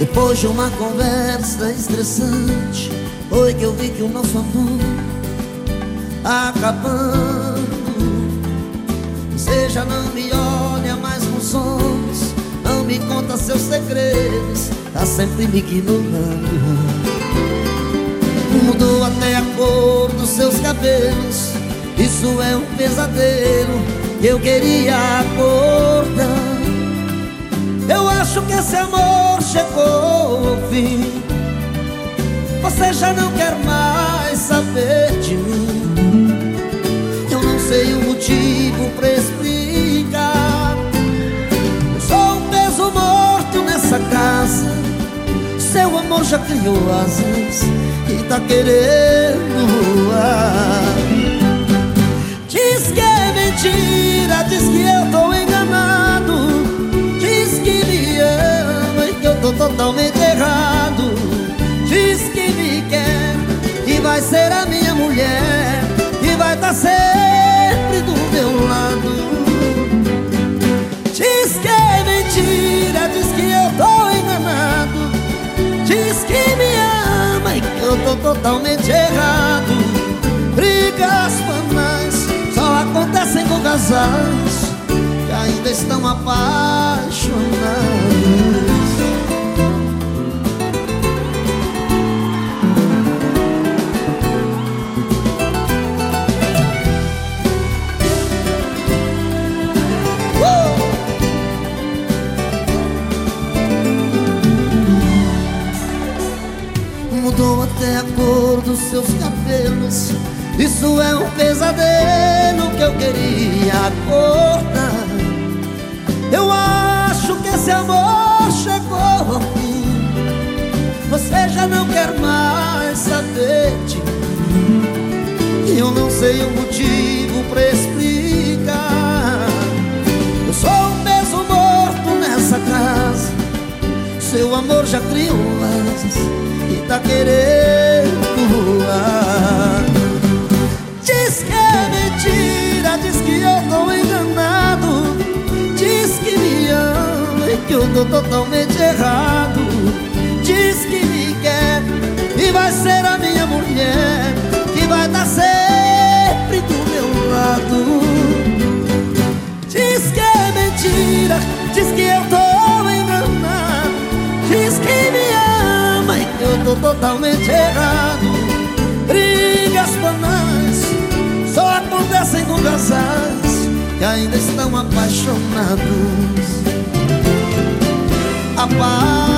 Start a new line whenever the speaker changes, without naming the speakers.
Hoje uma conversa estressante Foi que eu vi que o nosso amor Acabando. Você já não me olha mais com olhos Não me conta seus segredos Tá sempre me ignorando. Mudou até a cor dos seus cabelos Isso é um pesadelo eu queria acordar acho que esse amor chegou ao fim. Você já não quer mais saber de mim. Eu não sei o motivo pra explicar. Eu sou um peso morto nessa casa. Seu amor já criou asas E tá querendo totalmente errado Diz que me quer e vai ser a minha mulher E vai estar tá sempre do meu lado. Diz que é mentira, diz que eu tô enganado. Diz que me ama e que eu tô totalmente errado. Brigas banais só acontecem com casais Que ainda estão apaixonados Mudou até a cor dos seus cabelos. Isso é um pesadelo que eu queria acordar. Eu acho que esse amor chegou ao fim. Você já não quer mais saber de mim. E eu não sei o motivo pra explicar amor já criou asas e tá querendo voar. Diz que é mentira, diz que eu tô enganado. Diz que me ama e que eu tô totalmente errado. Diz que e tô totalmente errado. Brigas banais só acontecem com casais Que ainda estão apaixonados. Apaixonados